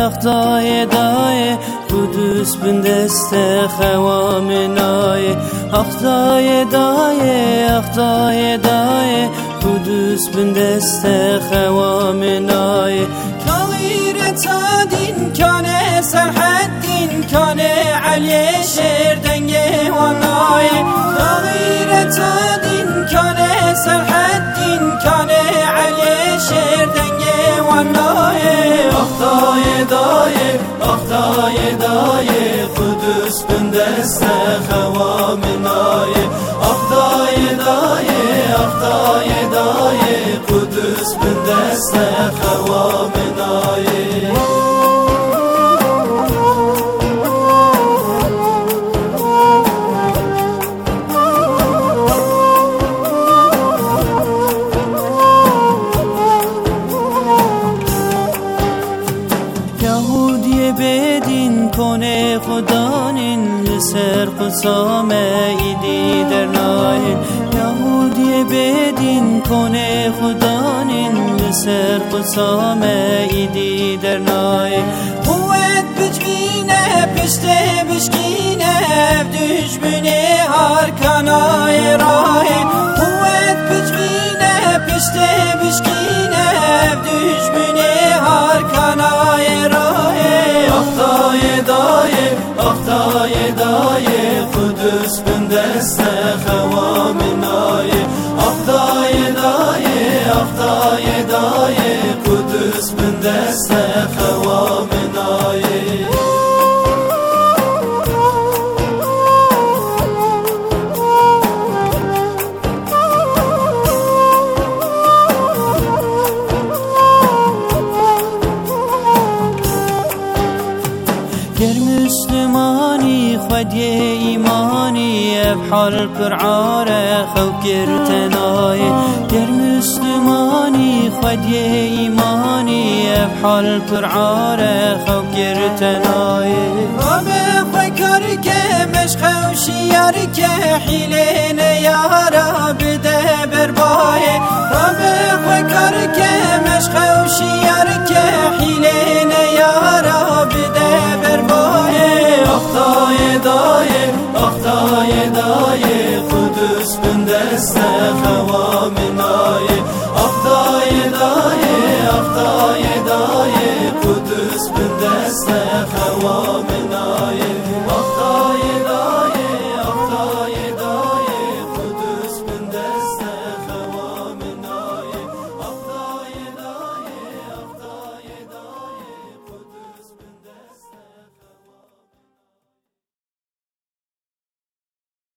اختای دای قدوس بندست خوامنای اختای دای اختای دای قدوس بندست خوامنای تغییر تادین کانه سرحدین دای قدوس بندست خوامنای اختای دای اختای دای قدوس بندست خوامنای یهودی خدانین لسر قسام ایدی در ناهین یهودی بدین کنه خدانین لسر قسام ایدی در ناهین قوت بجوینه پشته بشکینه دشمنی هر کنای راه قدوس بندست خوامنای گر مسلمانی خودی ایمانی ابحال پرعار خو کرتنای گر مسلمانی خودی ایمانی ابحال پرعار خو کرتنای رابع فکر که مشخ و شیار که حیله نیارا بده بربای رابع فکر که مشخ و شیار که Ahtay daye Kudüs bin deste Hevamin aye Ahtay daye Ahtay daye Kudüs bin deste Hevamin